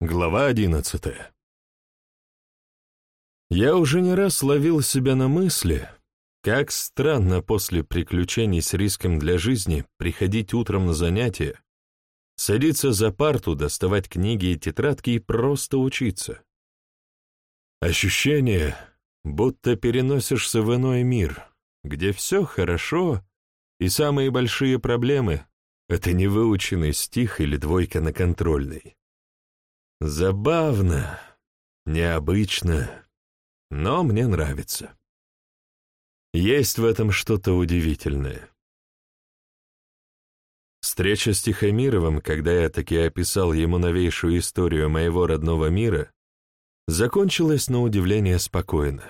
Глава одиннадцатая Я уже не раз ловил себя на мысли, как странно после приключений с риском для жизни приходить утром на занятия, садиться за парту, доставать книги и тетрадки и просто учиться. Ощущение, будто переносишься в иной мир, где все хорошо, и самые большие проблемы — это невыученный стих или двойка на контрольной. Забавно, необычно, но мне нравится. Есть в этом что-то удивительное. Встреча с Тихомировым, когда я таки описал ему новейшую историю моего родного мира, закончилась на удивление спокойно.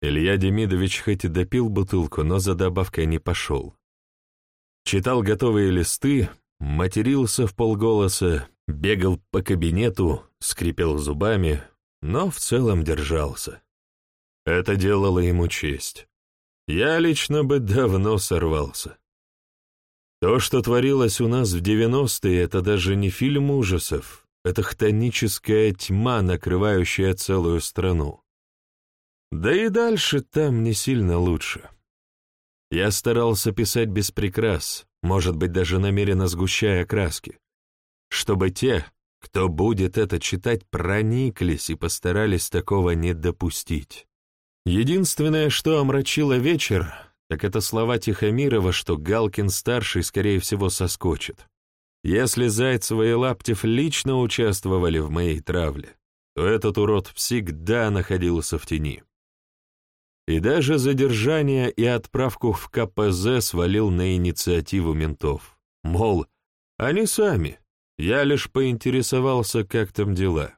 Илья Демидович хоть и допил бутылку, но за добавкой не пошел. Читал готовые листы, матерился в полголоса, Бегал по кабинету, скрипел зубами, но в целом держался. Это делало ему честь. Я лично бы давно сорвался. То, что творилось у нас в девяностые, это даже не фильм ужасов, это хтоническая тьма, накрывающая целую страну. Да и дальше там не сильно лучше. Я старался писать без прикрас, может быть, даже намеренно сгущая краски чтобы те, кто будет это читать, прониклись и постарались такого не допустить. Единственное, что омрачило вечер, так это слова Тихомирова, что Галкин-старший, скорее всего, соскочит. Если Зайцева и Лаптев лично участвовали в моей травле, то этот урод всегда находился в тени. И даже задержание и отправку в КПЗ свалил на инициативу ментов. Мол, они сами, я лишь поинтересовался, как там дела.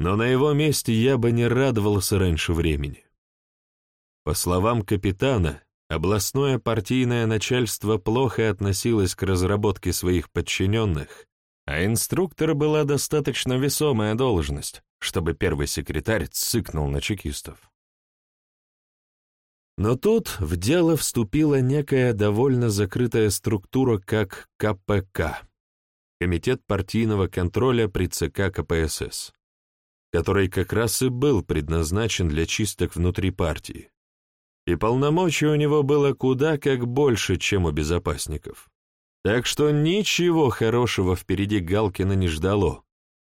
Но на его месте я бы не радовался раньше времени. По словам капитана, областное партийное начальство плохо относилось к разработке своих подчиненных, а инструктор была достаточно весомая должность, чтобы первый секретарь цыкнул на чекистов. Но тут в дело вступила некая довольно закрытая структура, как КПК. Комитет партийного контроля при ЦК КПСС, который как раз и был предназначен для чисток внутри партии. И полномочий у него было куда как больше, чем у безопасников. Так что ничего хорошего впереди Галкина не ждало,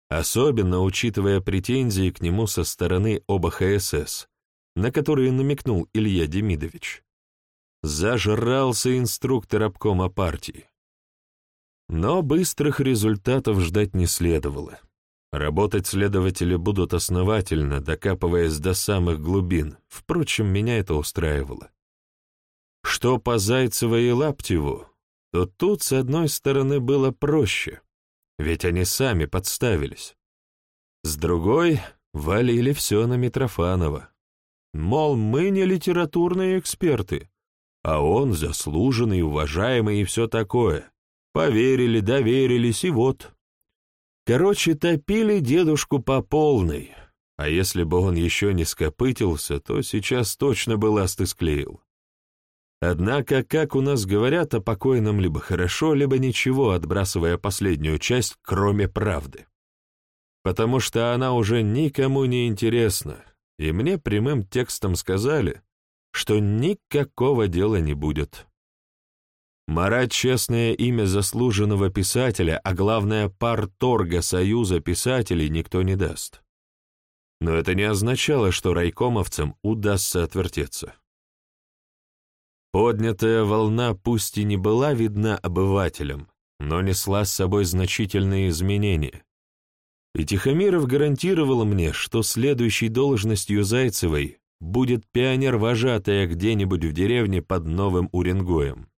особенно учитывая претензии к нему со стороны ОБХСС, на которые намекнул Илья Демидович. Зажрался инструктор обкома партии. Но быстрых результатов ждать не следовало. Работать следователи будут основательно, докапываясь до самых глубин. Впрочем, меня это устраивало. Что по Зайцеву и Лаптеву, то тут, с одной стороны, было проще, ведь они сами подставились. С другой, валили все на Митрофанова. Мол, мы не литературные эксперты, а он заслуженный, уважаемый и все такое. Поверили, доверились, и вот. Короче, топили дедушку по полной, а если бы он еще не скопытился, то сейчас точно бы ласты склеил. Однако, как у нас говорят о покойном, либо хорошо, либо ничего, отбрасывая последнюю часть, кроме правды. Потому что она уже никому не интересна, и мне прямым текстом сказали, что никакого дела не будет. Марать честное имя заслуженного писателя, а главное парторга Союза писателей никто не даст. Но это не означало, что райкомовцам удастся отвертеться. Поднятая волна пусть и не была видна обывателям, но несла с собой значительные изменения. И Тихомиров гарантировал мне, что следующей должностью Зайцевой будет пионер-вожатая где-нибудь в деревне под Новым Уренгоем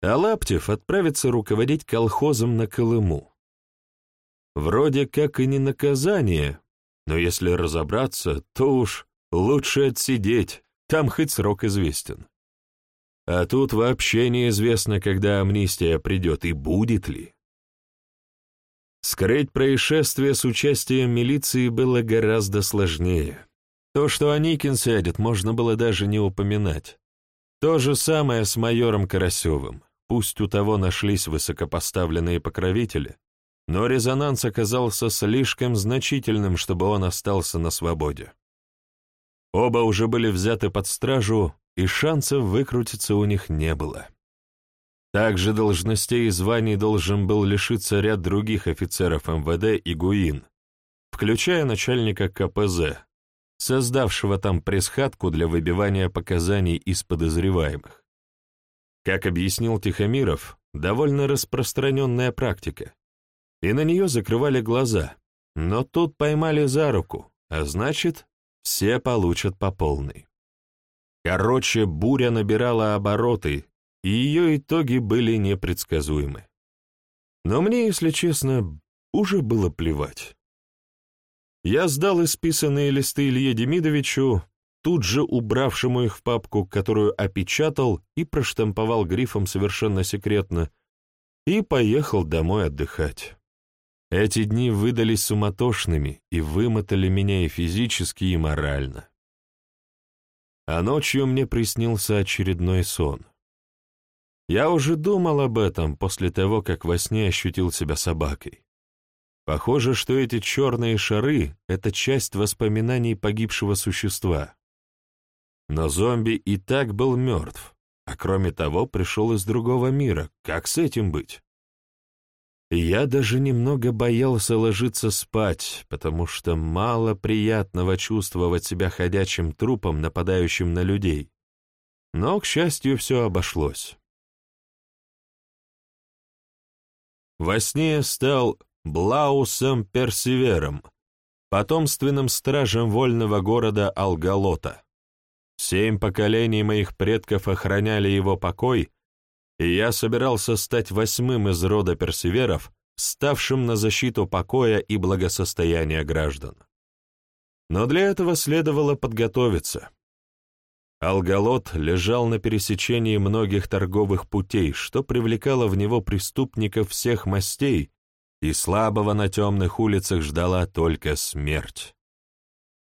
а Лаптев отправится руководить колхозом на Колыму. Вроде как и не наказание, но если разобраться, то уж лучше отсидеть, там хоть срок известен. А тут вообще неизвестно, когда амнистия придет и будет ли. Скрыть происшествие с участием милиции было гораздо сложнее. То, что Аникин сядет, можно было даже не упоминать. То же самое с майором Карасевым. Пусть у того нашлись высокопоставленные покровители, но резонанс оказался слишком значительным, чтобы он остался на свободе. Оба уже были взяты под стражу, и шансов выкрутиться у них не было. Также должностей и званий должен был лишиться ряд других офицеров МВД и ГУИН, включая начальника КПЗ, создавшего там пресс-хатку для выбивания показаний из подозреваемых. Как объяснил Тихомиров, довольно распространенная практика, и на нее закрывали глаза, но тут поймали за руку, а значит, все получат по полной. Короче, буря набирала обороты, и ее итоги были непредсказуемы. Но мне, если честно, уже было плевать. Я сдал исписанные листы Илье Демидовичу, тут же убравшему их в папку, которую опечатал и проштамповал грифом совершенно секретно, и поехал домой отдыхать. Эти дни выдались суматошными и вымотали меня и физически, и морально. А ночью мне приснился очередной сон. Я уже думал об этом после того, как во сне ощутил себя собакой. Похоже, что эти черные шары — это часть воспоминаний погибшего существа. Но зомби и так был мертв, а кроме того пришел из другого мира. Как с этим быть? я даже немного боялся ложиться спать, потому что мало приятного чувствовать себя ходячим трупом, нападающим на людей. Но, к счастью, все обошлось. Во сне стал Блаусом Персивером, потомственным стражем вольного города Алгалота. Семь поколений моих предков охраняли его покой, и я собирался стать восьмым из рода Персиверов, ставшим на защиту покоя и благосостояния граждан. Но для этого следовало подготовиться. Алгалот лежал на пересечении многих торговых путей, что привлекало в него преступников всех мастей, и слабого на темных улицах ждала только смерть.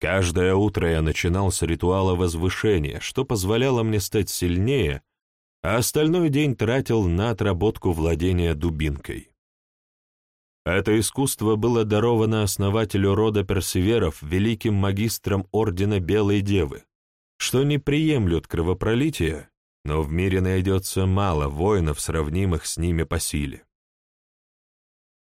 Каждое утро я начинал с ритуала возвышения, что позволяло мне стать сильнее, а остальной день тратил на отработку владения дубинкой. Это искусство было даровано основателю рода персеверов, великим магистром Ордена Белой Девы, что не приемлют кровопролития, но в мире найдется мало воинов, сравнимых с ними по силе.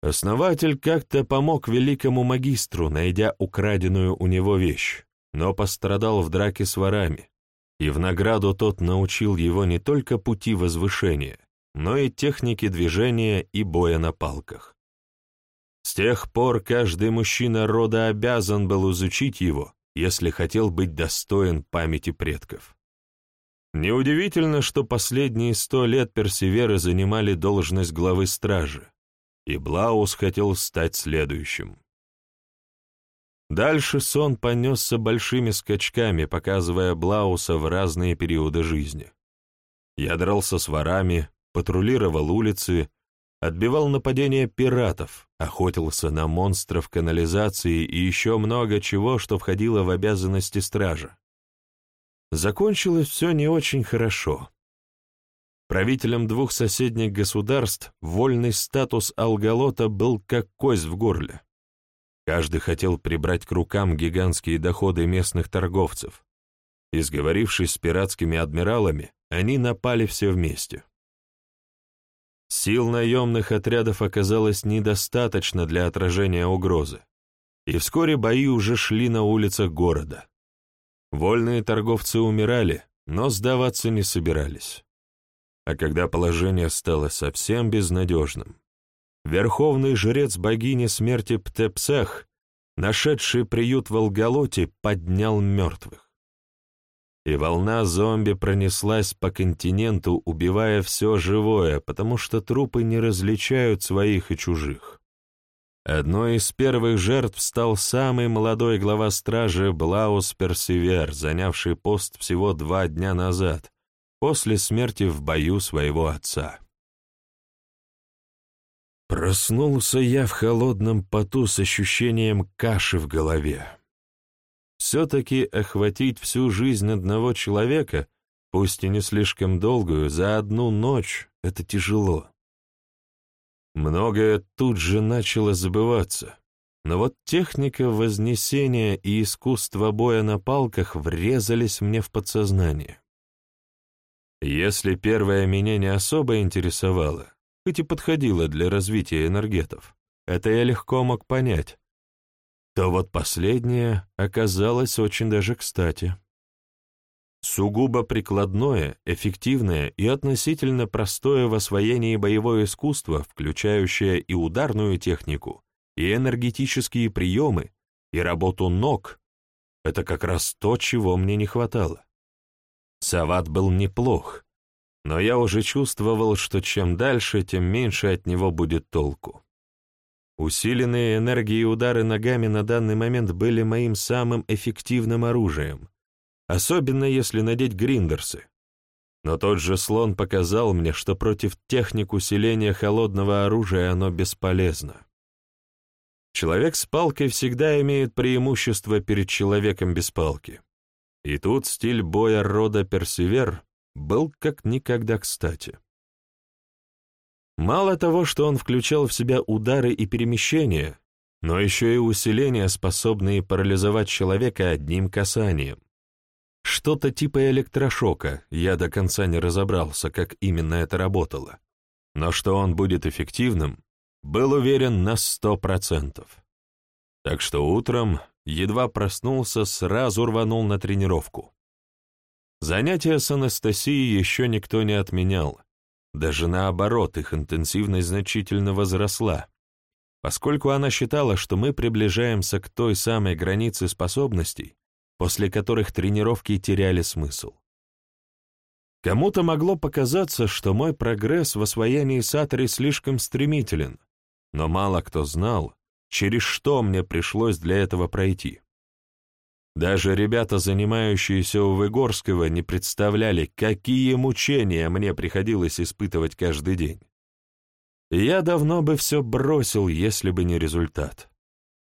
Основатель как-то помог великому магистру, найдя украденную у него вещь, но пострадал в драке с ворами, и в награду тот научил его не только пути возвышения, но и техники движения и боя на палках. С тех пор каждый мужчина рода обязан был изучить его, если хотел быть достоин памяти предков. Неудивительно, что последние сто лет персеверы занимали должность главы стражи, и Блаус хотел стать следующим. Дальше сон понесся большими скачками, показывая Блауса в разные периоды жизни. Я дрался с ворами, патрулировал улицы, отбивал нападения пиратов, охотился на монстров канализации и еще много чего, что входило в обязанности стража. Закончилось все не очень хорошо. Правителям двух соседних государств вольный статус Алгалота был как кость в горле. Каждый хотел прибрать к рукам гигантские доходы местных торговцев. И сговорившись с пиратскими адмиралами, они напали все вместе. Сил наемных отрядов оказалось недостаточно для отражения угрозы, и вскоре бои уже шли на улицах города. Вольные торговцы умирали, но сдаваться не собирались. А когда положение стало совсем безнадежным, верховный жрец богини смерти Птепсах, нашедший приют в Алгалоте, поднял мертвых. И волна зомби пронеслась по континенту, убивая все живое, потому что трупы не различают своих и чужих. Одной из первых жертв стал самый молодой глава стражи Блаус Персивер, занявший пост всего два дня назад, после смерти в бою своего отца. Проснулся я в холодном поту с ощущением каши в голове. Все-таки охватить всю жизнь одного человека, пусть и не слишком долгую, за одну ночь — это тяжело. Многое тут же начало забываться, но вот техника вознесения и искусство боя на палках врезались мне в подсознание. Если первое меня не особо интересовало, хоть и подходило для развития энергетов, это я легко мог понять, то вот последнее оказалось очень даже кстати. Сугубо прикладное, эффективное и относительно простое в освоении боевое искусство, включающее и ударную технику, и энергетические приемы, и работу ног, это как раз то, чего мне не хватало. Сават был неплох, но я уже чувствовал, что чем дальше, тем меньше от него будет толку. Усиленные энергией удары ногами на данный момент были моим самым эффективным оружием, особенно если надеть гриндерсы. Но тот же слон показал мне, что против техник усиления холодного оружия оно бесполезно. Человек с палкой всегда имеет преимущество перед человеком без палки. И тут стиль боя рода Персивер был как никогда кстати. Мало того, что он включал в себя удары и перемещения, но еще и усиления, способные парализовать человека одним касанием. Что-то типа электрошока, я до конца не разобрался, как именно это работало. Но что он будет эффективным, был уверен на сто процентов. Так что утром, едва проснулся, сразу рванул на тренировку. Занятия с Анастасией еще никто не отменял. Даже наоборот, их интенсивность значительно возросла, поскольку она считала, что мы приближаемся к той самой границе способностей, после которых тренировки теряли смысл. Кому-то могло показаться, что мой прогресс в освоении сатори слишком стремителен, но мало кто знал, через что мне пришлось для этого пройти. Даже ребята, занимающиеся у Выгорского, не представляли, какие мучения мне приходилось испытывать каждый день. я давно бы все бросил, если бы не результат.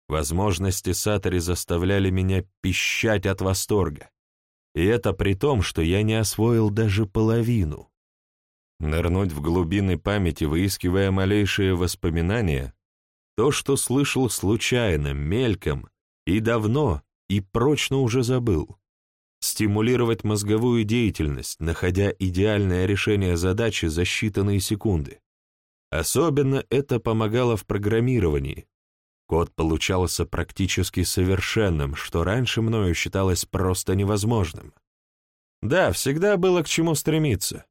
Возможности Сатори заставляли меня пищать от восторга. И это при том, что я не освоил даже половину. Нырнуть в глубины памяти, выискивая малейшие воспоминания, то, что слышал случайно, мельком и давно, и прочно уже забыл. Стимулировать мозговую деятельность, находя идеальное решение задачи за считанные секунды. Особенно это помогало в программировании. Код получался практически совершенным, что раньше мною считалось просто невозможным. Да, всегда было к чему стремиться.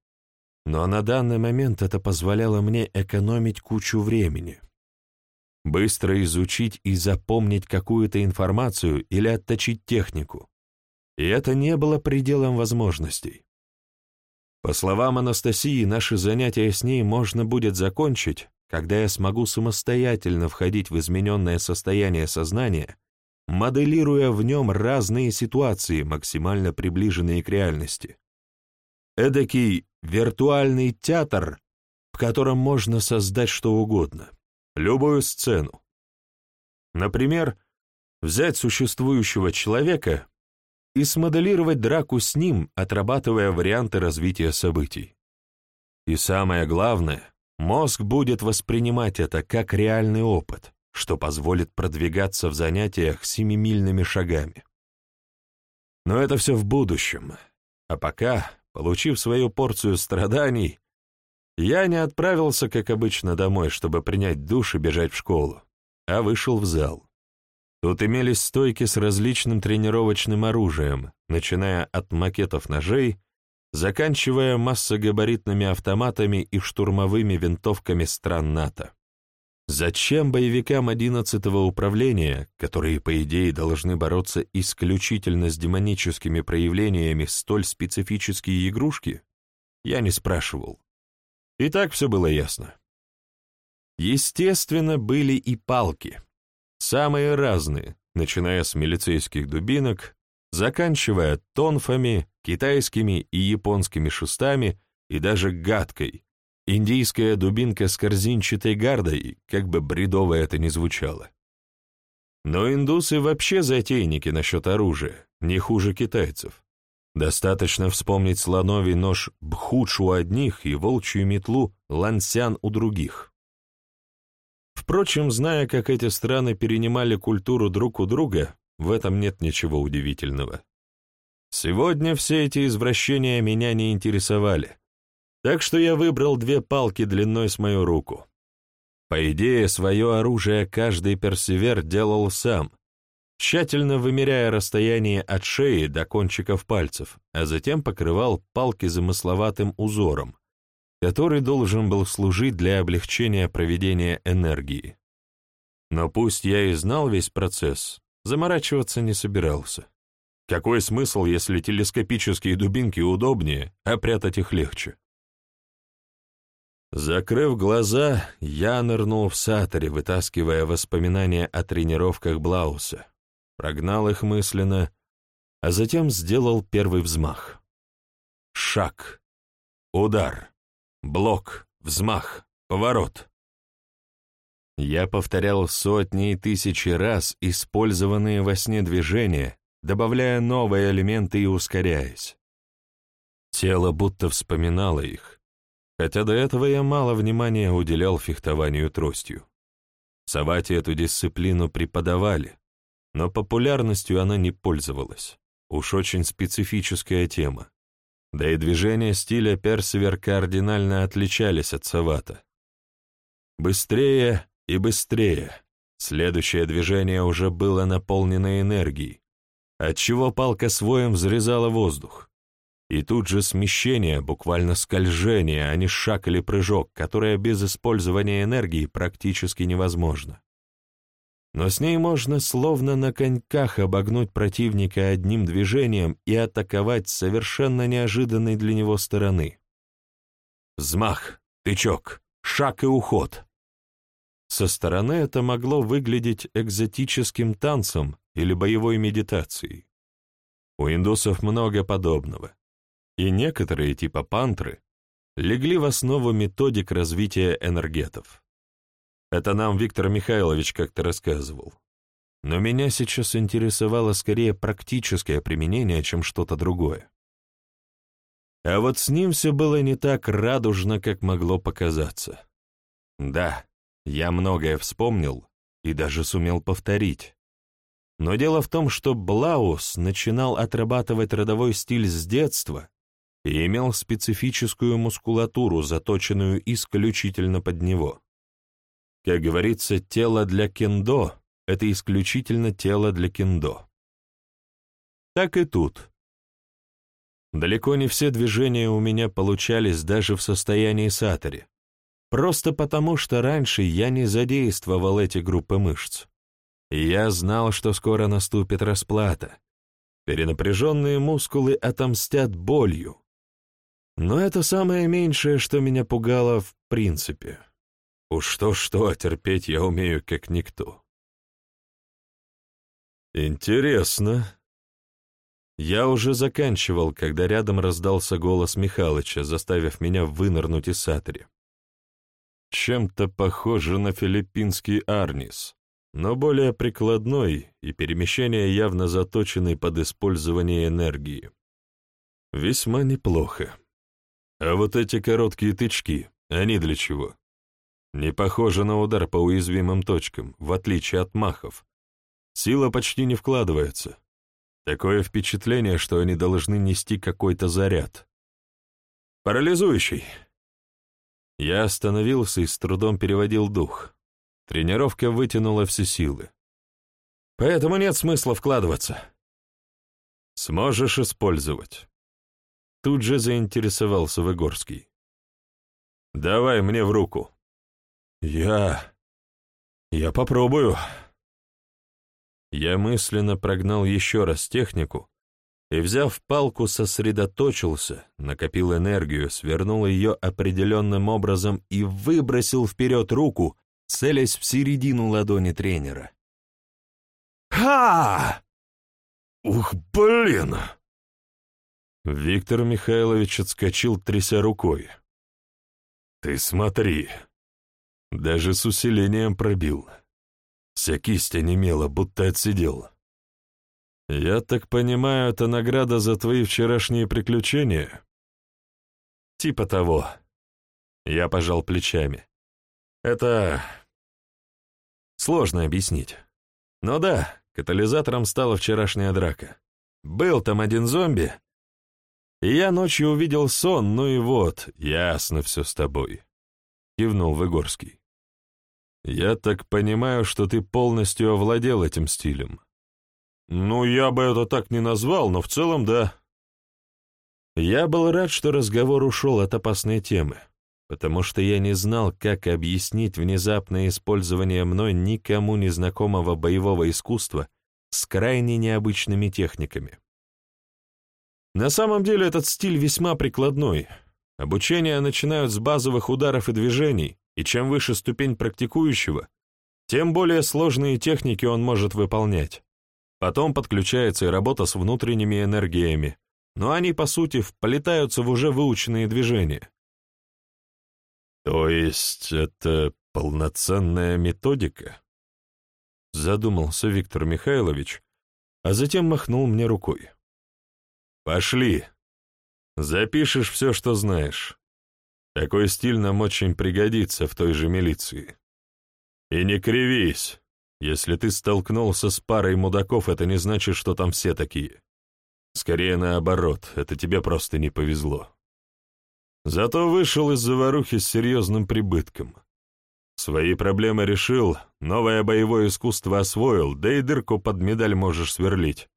Но на данный момент это позволяло мне экономить кучу времени быстро изучить и запомнить какую-то информацию или отточить технику. И это не было пределом возможностей. По словам Анастасии, наши занятия с ней можно будет закончить, когда я смогу самостоятельно входить в измененное состояние сознания, моделируя в нем разные ситуации, максимально приближенные к реальности. Эдакий виртуальный театр, в котором можно создать что угодно любую сцену. Например, взять существующего человека и смоделировать драку с ним, отрабатывая варианты развития событий. И самое главное, мозг будет воспринимать это как реальный опыт, что позволит продвигаться в занятиях семимильными шагами. Но это все в будущем. А пока, получив свою порцию страданий, я не отправился, как обычно, домой, чтобы принять душ и бежать в школу, а вышел в зал. Тут имелись стойки с различным тренировочным оружием, начиная от макетов ножей, заканчивая массогабаритными автоматами и штурмовыми винтовками стран НАТО. Зачем боевикам 11-го управления, которые, по идее, должны бороться исключительно с демоническими проявлениями, столь специфические игрушки, я не спрашивал. И так все было ясно. Естественно, были и палки. Самые разные, начиная с милицейских дубинок, заканчивая тонфами, китайскими и японскими шестами и даже гадкой. Индийская дубинка с корзинчатой гардой, как бы бредово это ни звучало. Но индусы вообще затейники насчет оружия, не хуже китайцев. Достаточно вспомнить слоновий нож Бхудж у одних и волчью метлу Лансян у других. Впрочем, зная, как эти страны перенимали культуру друг у друга, в этом нет ничего удивительного. Сегодня все эти извращения меня не интересовали, так что я выбрал две палки длиной с мою руку. По идее, свое оружие каждый персивер делал сам, тщательно вымеряя расстояние от шеи до кончиков пальцев, а затем покрывал палки замысловатым узором, который должен был служить для облегчения проведения энергии. Но пусть я и знал весь процесс, заморачиваться не собирался. Какой смысл, если телескопические дубинки удобнее, а прятать их легче? Закрыв глаза, я нырнул в саторе, вытаскивая воспоминания о тренировках Блауса, прогнал их мысленно, а затем сделал первый взмах. Шаг. Удар. Блок. Взмах. Поворот. Я повторял сотни и тысячи раз использованные во сне движения, добавляя новые элементы и ускоряясь. Тело будто вспоминало их, хотя до этого я мало внимания уделял фехтованию тростью. В эту дисциплину преподавали, но популярностью она не пользовалась. Уж очень специфическая тема. Да и движения стиля Персивер кардинально отличались от Савата. Быстрее и быстрее. Следующее движение уже было наполнено энергией, отчего палка своем взрезала воздух. И тут же смещение, буквально скольжение, а не шаг или прыжок, которое без использования энергии практически невозможно. Но с ней можно словно на коньках обогнуть противника одним движением и атаковать с совершенно неожиданной для него стороны. Взмах, тычок, шаг и уход. Со стороны это могло выглядеть экзотическим танцем или боевой медитацией. У индусов много подобного, и некоторые, типа пантры, легли в основу методик развития энергетов. Это нам Виктор Михайлович как-то рассказывал. Но меня сейчас интересовало скорее практическое применение, чем что-то другое. А вот с ним все было не так радужно, как могло показаться. Да, я многое вспомнил и даже сумел повторить. Но дело в том, что Блаус начинал отрабатывать родовой стиль с детства и имел специфическую мускулатуру, заточенную исключительно под него. Как говорится, тело для кендо — это исключительно тело для кендо. Так и тут. Далеко не все движения у меня получались даже в состоянии сатори, просто потому что раньше я не задействовал эти группы мышц. Я знал, что скоро наступит расплата. Перенапряженные мускулы отомстят болью. Но это самое меньшее, что меня пугало в принципе. Уж что-что, а терпеть я умею как никто. Интересно. Я уже заканчивал, когда рядом раздался голос Михалыча, заставив меня вынырнуть из сатри. Чем-то похоже на филиппинский арнис, но более прикладной и перемещение явно заточенный под использование энергии. Весьма неплохо. А вот эти короткие тычки, они для чего? Не похоже на удар по уязвимым точкам, в отличие от махов. Сила почти не вкладывается. Такое впечатление, что они должны нести какой-то заряд. Парализующий. Я остановился и с трудом переводил дух. Тренировка вытянула все силы. Поэтому нет смысла вкладываться. Сможешь использовать. Тут же заинтересовался Выгорский. Давай мне в руку. «Я... я попробую». Я мысленно прогнал еще раз технику и, взяв палку, сосредоточился, накопил энергию, свернул ее определенным образом и выбросил вперед руку, целясь в середину ладони тренера. «Ха! Ух, блин!» Виктор Михайлович отскочил, тряся рукой. «Ты смотри!» Даже с усилением пробил. Вся кисть онемела, будто отсидел. «Я так понимаю, это награда за твои вчерашние приключения?» «Типа того». Я пожал плечами. «Это... Сложно объяснить. Но да, катализатором стала вчерашняя драка. Был там один зомби, и я ночью увидел сон, ну и вот, ясно все с тобой. Кивнул Выгорский. Я так понимаю, что ты полностью овладел этим стилем. Ну, я бы это так не назвал, но в целом да. Я был рад, что разговор ушел от опасной темы, потому что я не знал, как объяснить внезапное использование мной никому незнакомого боевого искусства с крайне необычными техниками. На самом деле этот стиль весьма прикладной. Обучение начинают с базовых ударов и движений, и чем выше ступень практикующего, тем более сложные техники он может выполнять. Потом подключается и работа с внутренними энергиями, но они, по сути, вплетаются в уже выученные движения. То есть это полноценная методика? Задумался Виктор Михайлович, а затем махнул мне рукой. Пошли. Запишешь все, что знаешь. Такой стиль нам очень пригодится в той же милиции. И не кривись. Если ты столкнулся с парой мудаков, это не значит, что там все такие. Скорее наоборот, это тебе просто не повезло. Зато вышел из заварухи с серьезным прибытком. Свои проблемы решил, новое боевое искусство освоил, да и дырку под медаль можешь сверлить.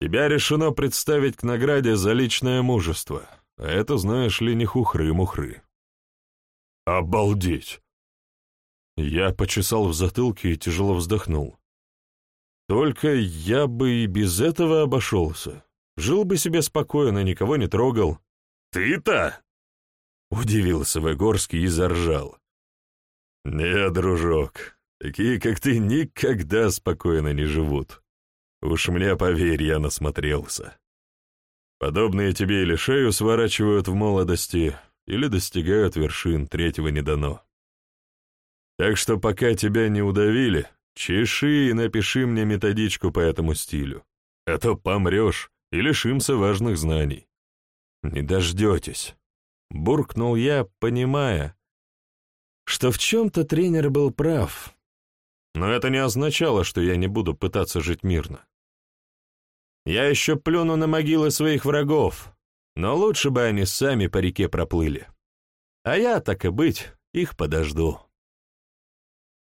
Тебя решено представить к награде за личное мужество, это, знаешь ли, не хухры-мухры. Обалдеть! Я почесал в затылке и тяжело вздохнул. Только я бы и без этого обошелся. Жил бы себе спокойно, никого не трогал. Ты-то? Удивился Выгорский и заржал. Не, дружок, такие, как ты, никогда спокойно не живут. Уж мне поверь, я насмотрелся. Подобные тебе или шею сворачивают в молодости, или достигают вершин, третьего не дано. Так что пока тебя не удавили, чеши и напиши мне методичку по этому стилю, а то помрешь и лишимся важных знаний. Не дождетесь, буркнул я, понимая, что в чем-то тренер был прав, но это не означало, что я не буду пытаться жить мирно. Я еще плюну на могилы своих врагов, но лучше бы они сами по реке проплыли. А я, так и быть, их подожду.